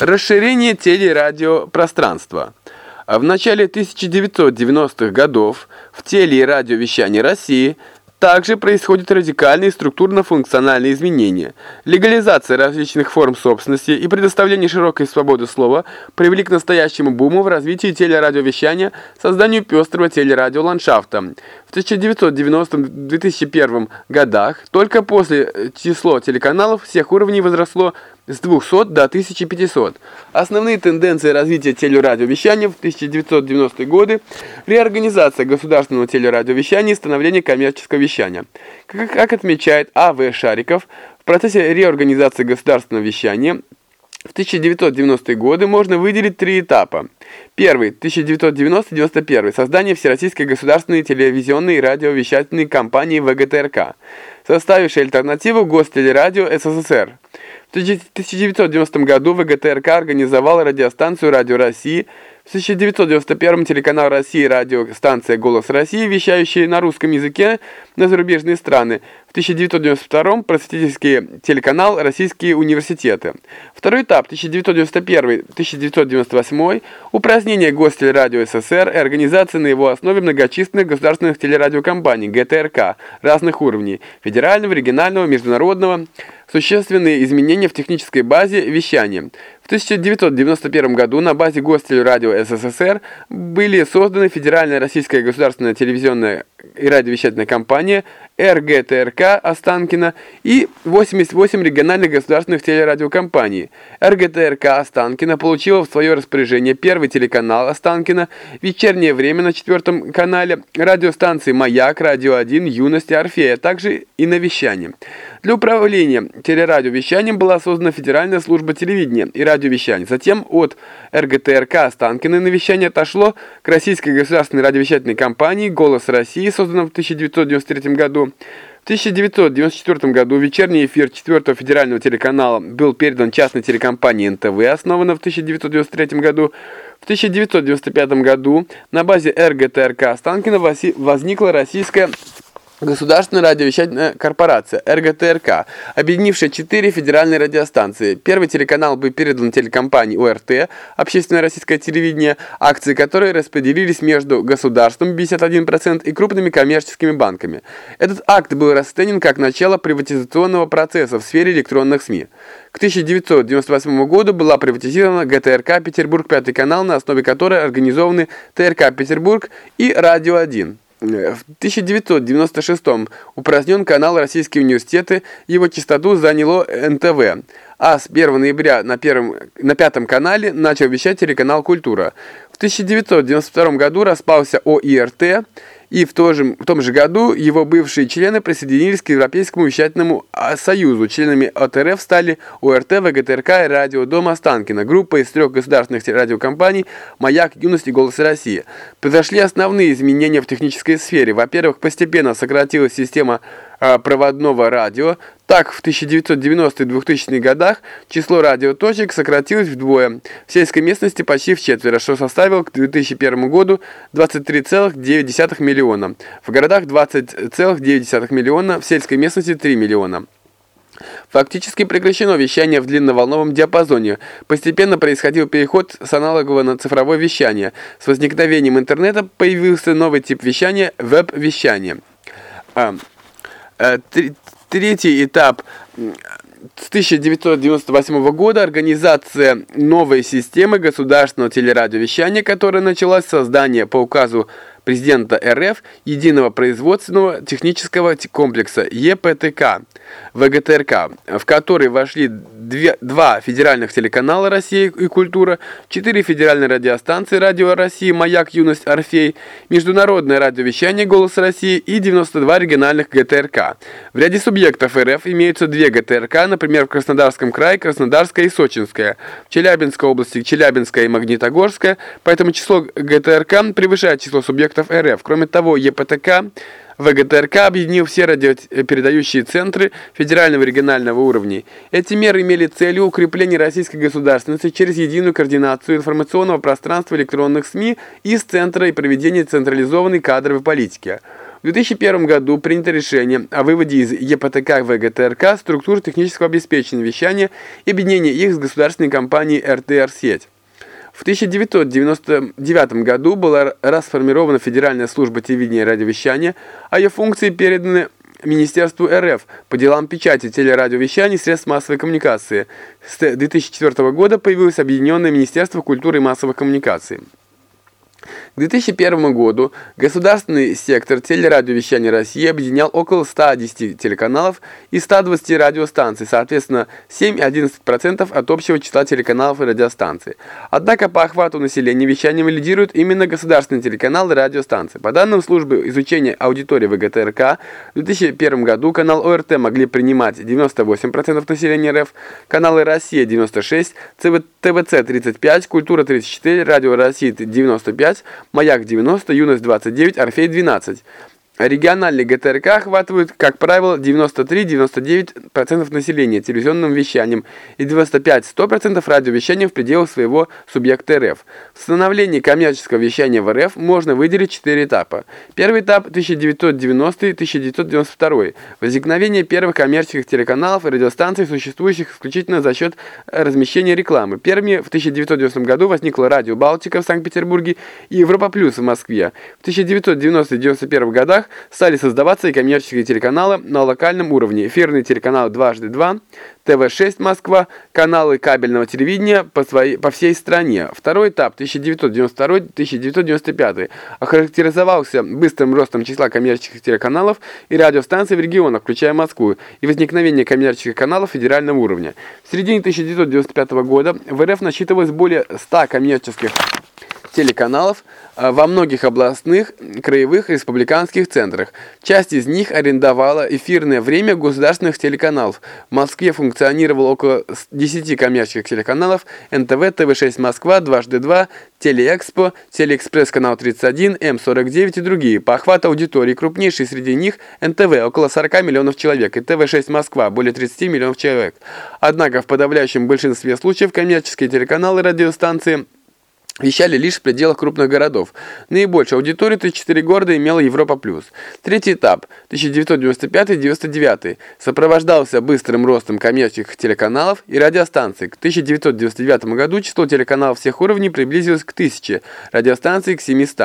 Расширение телерадиопространства. В начале 1990-х годов в теле- и радиовещании России – также происходят радикальные структурно-функциональные изменения. Легализация различных форм собственности и предоставление широкой свободы слова привели к настоящему буму в развитии телерадиовещания, созданию пестрого телерадиоландшафта. В 1990-2001 годах только после число телеканалов всех уровней возросло с 200 до 1500. Основные тенденции развития телерадиовещания в 1990-е годы – реорганизация государственного телерадиовещания и становление коммерческого вещания. Как, отмечает А.В. Шариков, в процессе реорганизации государственного вещания в 1990-е годы можно выделить три этапа. Первый, 1990-91, создание Всероссийской государственной телевизионной и радиовещательной компании ВГТРК, составившей альтернативу Гостелерадио СССР. В 1990 году ВГТРК организовал радиостанцию «Радио России», в 1991 телеканал России радиостанция «Голос России», вещающая на русском языке на зарубежные страны. В 1992 просветительский телеканал «Российские университеты». Второй этап 1991-1998 упразднение Гостелерадио СССР и организация на его основе многочисленных государственных телерадиокомпаний ГТРК разных уровней – федерального, регионального, международного, существенные изменения в технической базе вещания. В 1991 году на базе Гостелерадио СССР были созданы Федеральная российская государственная телевизионная и радиовещательная компания РГТРК Останкино и 88 региональных государственных телерадиокомпаний. РГТРК Останкино получила в свое распоряжение первый телеканал Останкино, вечернее время на четвертом канале, радиостанции «Маяк», «Радио 1», «Юность» и «Орфея», а также и навещание. Для управления телерадиовещанием была создана Федеральная служба телевидения и радиовещания. Затем от РГТРК Останкино навещание отошло к Российской государственной радиовещательной компании «Голос России», созданном в 1993 году. В 1994 году вечерний эфир 4 федерального телеканала был передан частной телекомпании НТВ, основанной в 1993 году. В 1995 году на базе РГТРК Останкино возникла российская Государственная радиовещательная корпорация РГТРК, объединившая четыре федеральные радиостанции. Первый телеканал был передан телекомпании ОРТ, Общественное российское телевидение, акции которой распределились между государством 51% и крупными коммерческими банками. Этот акт был расценен как начало приватизационного процесса в сфере электронных СМИ. К 1998 году была приватизирована ГТРК Петербург, пятый канал, на основе которой организованы ТРК Петербург и Радио 1. В 1996 упразднен канал «Российские университеты», его частоту заняло НТВ, а с 1 ноября на, первом, на пятом канале начал вещать телеканал «Культура». В 1992 году распался ОИРТ, и в, том же, в том же году его бывшие члены присоединились к Европейскому вещательному а, союзу. Членами ОТРФ стали ОРТ, ВГТРК и Радио Дом Останкино, группа из трех государственных радиокомпаний «Маяк», «Юность» и «Голос России». Произошли основные изменения в технической сфере. Во-первых, постепенно сократилась система проводного радио. Так, в 1990-2000 годах число радиоточек сократилось вдвое, в сельской местности почти в четверо, что составило к 2001 году 23,9 миллиона, в городах 20,9 миллиона, в сельской местности 3 миллиона. Фактически прекращено вещание в длинноволновом диапазоне. Постепенно происходил переход с аналогового на цифровое вещание. С возникновением интернета появился новый тип вещания – веб-вещание. Э, третий этап с 1998 года. Организация новой системы государственного телерадиовещания, которая началась. С создания по указу президента РФ единого производственного технического комплекса ЕПТК ВГТРК, в который вошли две, два федеральных телеканала «Россия и культура», четыре федеральные радиостанции «Радио России», «Маяк», «Юность», «Орфей», международное радиовещание «Голос России» и 92 региональных ГТРК. В ряде субъектов РФ имеются две ГТРК, например, в Краснодарском крае Краснодарская и Сочинская, в Челябинской области Челябинская и Магнитогорская, поэтому число ГТРК превышает число субъектов субъектов РФ. Кроме того, ЕПТК ВГТРК объединил все радиопередающие центры федерального и регионального уровней. Эти меры имели целью укрепления российской государственности через единую координацию информационного пространства электронных СМИ из центра и проведения централизованной кадровой политики. В 2001 году принято решение о выводе из ЕПТК ВГТРК структур технического обеспечения вещания и объединения их с государственной компанией РТР-сеть. В 1999 году была расформирована Федеральная служба телевидения и радиовещания, а ее функции переданы Министерству РФ по делам печати, телерадиовещания и средств массовой коммуникации. С 2004 года появилось Объединенное Министерство культуры и массовых коммуникаций. К 2001 году государственный сектор телерадиовещания России объединял около 110 телеканалов и 120 радиостанций, соответственно 7 и 11% от общего числа телеканалов и радиостанций. Однако по охвату населения вещанием лидируют именно государственные телеканалы и радиостанции. По данным службы изучения аудитории ВГТРК, в 2001 году канал ОРТ могли принимать 98% населения РФ, каналы «Россия» 96%, ТВЦ 35%, «Культура» 34%, «Радио России» 95%, «Маяк» 90, «Юность» 29, «Орфей» 12. Региональные ГТРК охватывают, как правило, 93-99% населения телевизионным вещанием и 95-100% радиовещанием в пределах своего субъекта РФ. В становлении коммерческого вещания в РФ можно выделить четыре этапа. Первый этап 1990-1992. Возникновение первых коммерческих телеканалов и радиостанций, существующих исключительно за счет размещения рекламы. Первыми в 1990 году возникла радио «Балтика» в Санкт-Петербурге и «Европа Плюс» в Москве. В 1990-1991 годах стали создаваться и коммерческие телеканалы на локальном уровне. Эфирный телеканал «Дважды два», ТВ-6 Москва, каналы кабельного телевидения по, своей, по всей стране. Второй этап 1992-1995 охарактеризовался быстрым ростом числа коммерческих телеканалов и радиостанций в регионах, включая Москву, и возникновение коммерческих каналов федерального уровня. В середине 1995 года в РФ насчитывалось более 100 коммерческих телеканалов а, во многих областных, краевых, республиканских центрах. Часть из них арендовала эфирное время государственных телеканалов. В Москве функционировало около 10 коммерческих телеканалов НТВ, ТВ6 Москва, Дважды два, Телеэкспо, Телеэкспресс канал 31, М49 и другие. По охвату аудитории крупнейший среди них НТВ около 40 миллионов человек и ТВ6 Москва более 30 миллионов человек. Однако в подавляющем большинстве случаев коммерческие телеканалы и радиостанции вещали лишь в пределах крупных городов. Наибольшую аудиторию 34 города имела Европа+. плюс. Третий этап, 1995-1999, сопровождался быстрым ростом коммерческих телеканалов и радиостанций. К 1999 году число телеканалов всех уровней приблизилось к 1000, радиостанций к 700.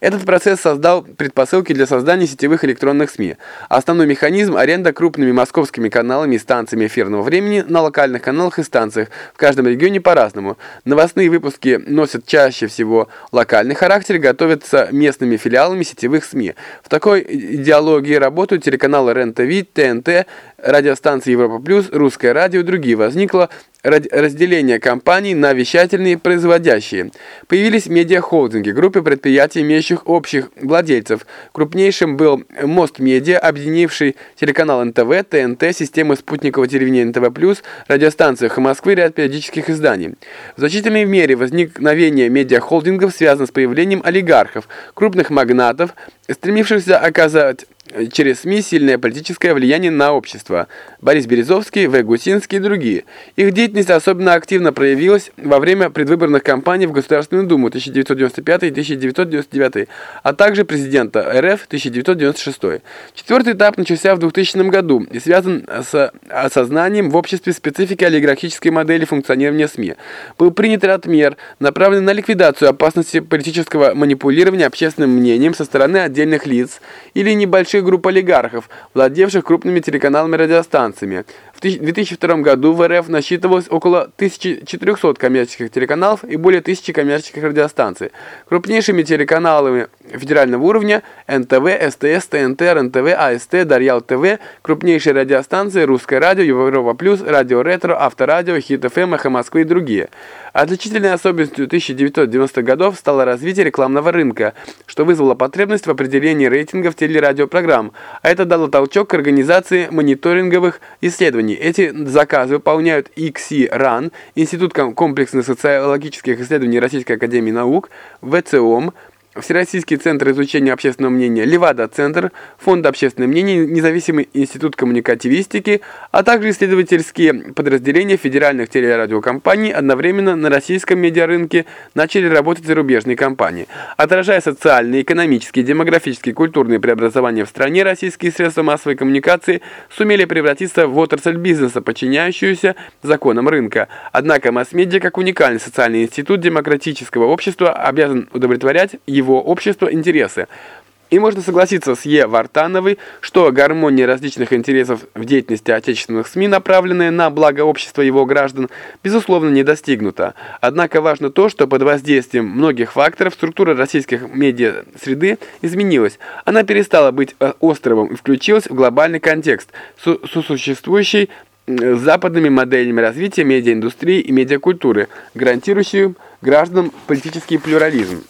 Этот процесс создал предпосылки для создания сетевых электронных СМИ. Основной механизм – аренда крупными московскими каналами и станциями эфирного времени на локальных каналах и станциях, в каждом регионе по-разному. Новостные выпуски носят чаще всего локальный характер, готовятся местными филиалами сетевых СМИ. В такой идеологии работают телеканалы РЕН-ТВ, ТНТ, радиостанции Европа Плюс, Русское радио и другие. Возникло разделение компаний на вещательные производящие. Появились медиахолдинги, группы предприятий, имеющих общих владельцев. Крупнейшим был Мост Медиа, объединивший телеканал НТВ, ТНТ, системы спутникового телевидения НТВ+, радиостанциях Москвы ряд периодических изданий. В значительной мере возникновение медиахолдингов связано с появлением олигархов, крупных магнатов, стремившихся оказать через СМИ сильное политическое влияние на общество. Борис Березовский, В. Гусинский и другие. Их деятельность особенно активно проявилась во время предвыборных кампаний в Государственную Думу 1995 и 1999, а также президента РФ 1996. Четвертый этап начался в 2000 году и связан с осознанием в обществе специфики олигархической модели функционирования СМИ. Был принят ряд мер, направленный на ликвидацию опасности политического манипулирования общественным мнением со стороны отдельных лиц или небольших небольших групп олигархов, владевших крупными телеканалами и радиостанциями. В 2002 году в РФ насчитывалось около 1400 коммерческих телеканалов и более 1000 коммерческих радиостанций. Крупнейшими телеканалами федерального уровня НТВ, СТС, ТНТ, РНТВ, АСТ, Дарьял ТВ, крупнейшие радиостанции Русское радио, Европа Плюс, Радио Ретро, Авторадио, Хит ФМ, Эхо Москвы и другие. Отличительной особенностью 1990-х годов стало развитие рекламного рынка, что вызвало потребность в определении рейтингов телерадиопрограмм, а это дало толчок к организации мониторинговых исследований. Эти заказы выполняют ИКСИ-РАН, Институт комплексных социологических исследований Российской Академии Наук, ВЦИОМ, Всероссийский центр изучения общественного мнения «Левада-центр», Фонд общественного мнения, Независимый институт коммуникативистики, а также исследовательские подразделения федеральных телерадиокомпаний одновременно на российском медиарынке начали работать зарубежные компании. Отражая социальные, экономические, демографические, культурные преобразования в стране, российские средства массовой коммуникации сумели превратиться в отрасль бизнеса, подчиняющуюся законам рынка. Однако масс-медиа, как уникальный социальный институт демократического общества, обязан удовлетворять его его общества интересы. И можно согласиться с Е. Вартановой, что гармония различных интересов в деятельности отечественных СМИ, направленная на благо общества его граждан, безусловно не достигнута. Однако важно то, что под воздействием многих факторов структура российских медиа-среды изменилась. Она перестала быть э, островом и включилась в глобальный контекст, сосуществующий с западными моделями развития медиаиндустрии и медиакультуры, гарантирующим гражданам политический плюрализм.